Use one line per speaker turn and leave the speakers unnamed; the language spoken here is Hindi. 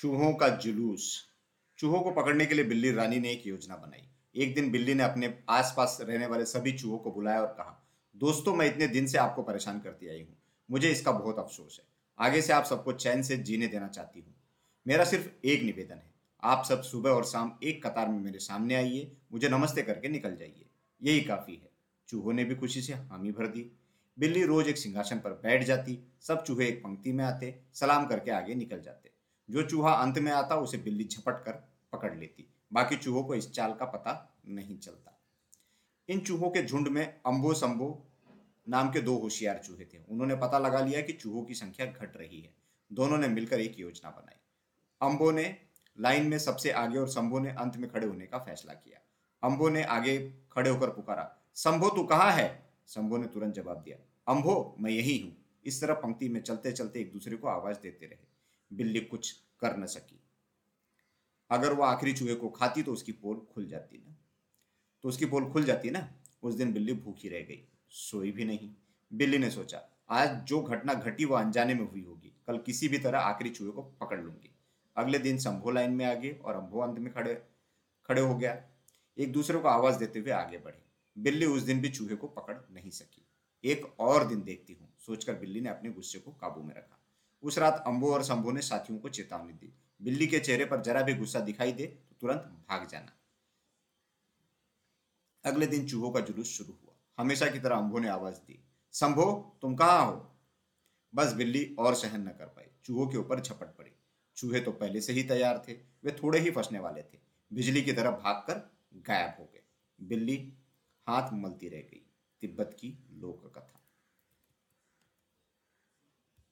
चूहों का जुलूस। चूहों को पकड़ने के लिए बिल्ली रानी ने एक योजना बनाई। एक दिन बिल्ली ने अपने आसपास रहने वाले सभी चूहों को बुलाया और कहा, दोस्तों, मैं इतने दिन से आपको परेशान करती आई हूँ। मुझे इसका बहुत अफसोस है। आगे से आप सबको चैन से जीने देना चाहती हूँ। मेरा सिर्फ़ एक निवेदन है। आप सब सुबह और शाम एक कतार में मेरे सामने आइए। मुझे नमस्ते करके निकल जाइए। यही काफ़ी है। चूहों ने भी खुशी से हामी भर दी। बिल्ली रोज एक सिंहासन पर बैठ जाती। सब चूहे एक पंक्ति में आते। सलाम करके आगे निकल जाते। जो चूहा अंत में आता उसे बिल्ली झपट कर पकड़ लेती। बाकी चूहों को इस चाल का पता नहीं चलता। इन चूहों के झुंड में अम्बो संबो नाम के दो होशियार चूहे थे। उन्होंने पता लगा लिया कि चूहों की संख्या घट रही है। दोनों ने मिलकर एक योजना बनाई। अम्बो ने लाइन में सबसे आगे और शंभो ने अंत में खड़े होने का फैसला किया। अम्बो ने आगे खड़े होकर पुकारा शंभो तू कहाँ है? शंभो ने तुरंत जवाब दिया अम्भो मैं यही हूँ। इस तरह पंक्ति में चलते चलते एक दूसरे को आवाज़ देते रहे। बिल्ली कुछ कर न सकी। अगर वो आखिरी चूहे को खाती तो उसकी पोल खुल जाती ना। तो उसकी पोल खुल जाती ना, उस दिन बिल्ली भूखी रह गई, सोई भी नहीं। बिल्ली ने सोचा, आज जो घटना घटी वो अनजाने में हुई होगी, कल किसी भी तरह आखिरी चूहे को पकड़ लूँगी। अगले दिन शंभो लाइन में आगे और अंभो अंत में खड़े खड़े हो गया। एक दूसरे को आवाज़ देते हुए आगे बढ़े। बिल्ली उस दिन भी चूहे को पकड़ नहीं सकी। एक और दिन देखती हूँ, सोचकर बिल्ली ने अपने गुस्से को काबू में रखा। उस रात अंबो और शंभू ने साथियों को चेतावनी दी। बिल्ली के चेहरे पर जरा भी गुस्सा दिखाई दे तो तुरंत भाग जाना। अगले दिन चूहों का जुलूस शुरू हुआ। हमेशा की तरह अम्बो ने आवाज़ दी शंभो तुम कहाँ हो? बस बिल्ली और सहन न कर पाई। चूहों के ऊपर झपट पड़ी। चूहे तो पहले से ही तैयार थे, वे थोड़े ही फंसने वाले थे। बिजली की तरह भागकर गायब हो गए। बिल्ली हाथ मलती रह गई, तिब्बत की लोक कथा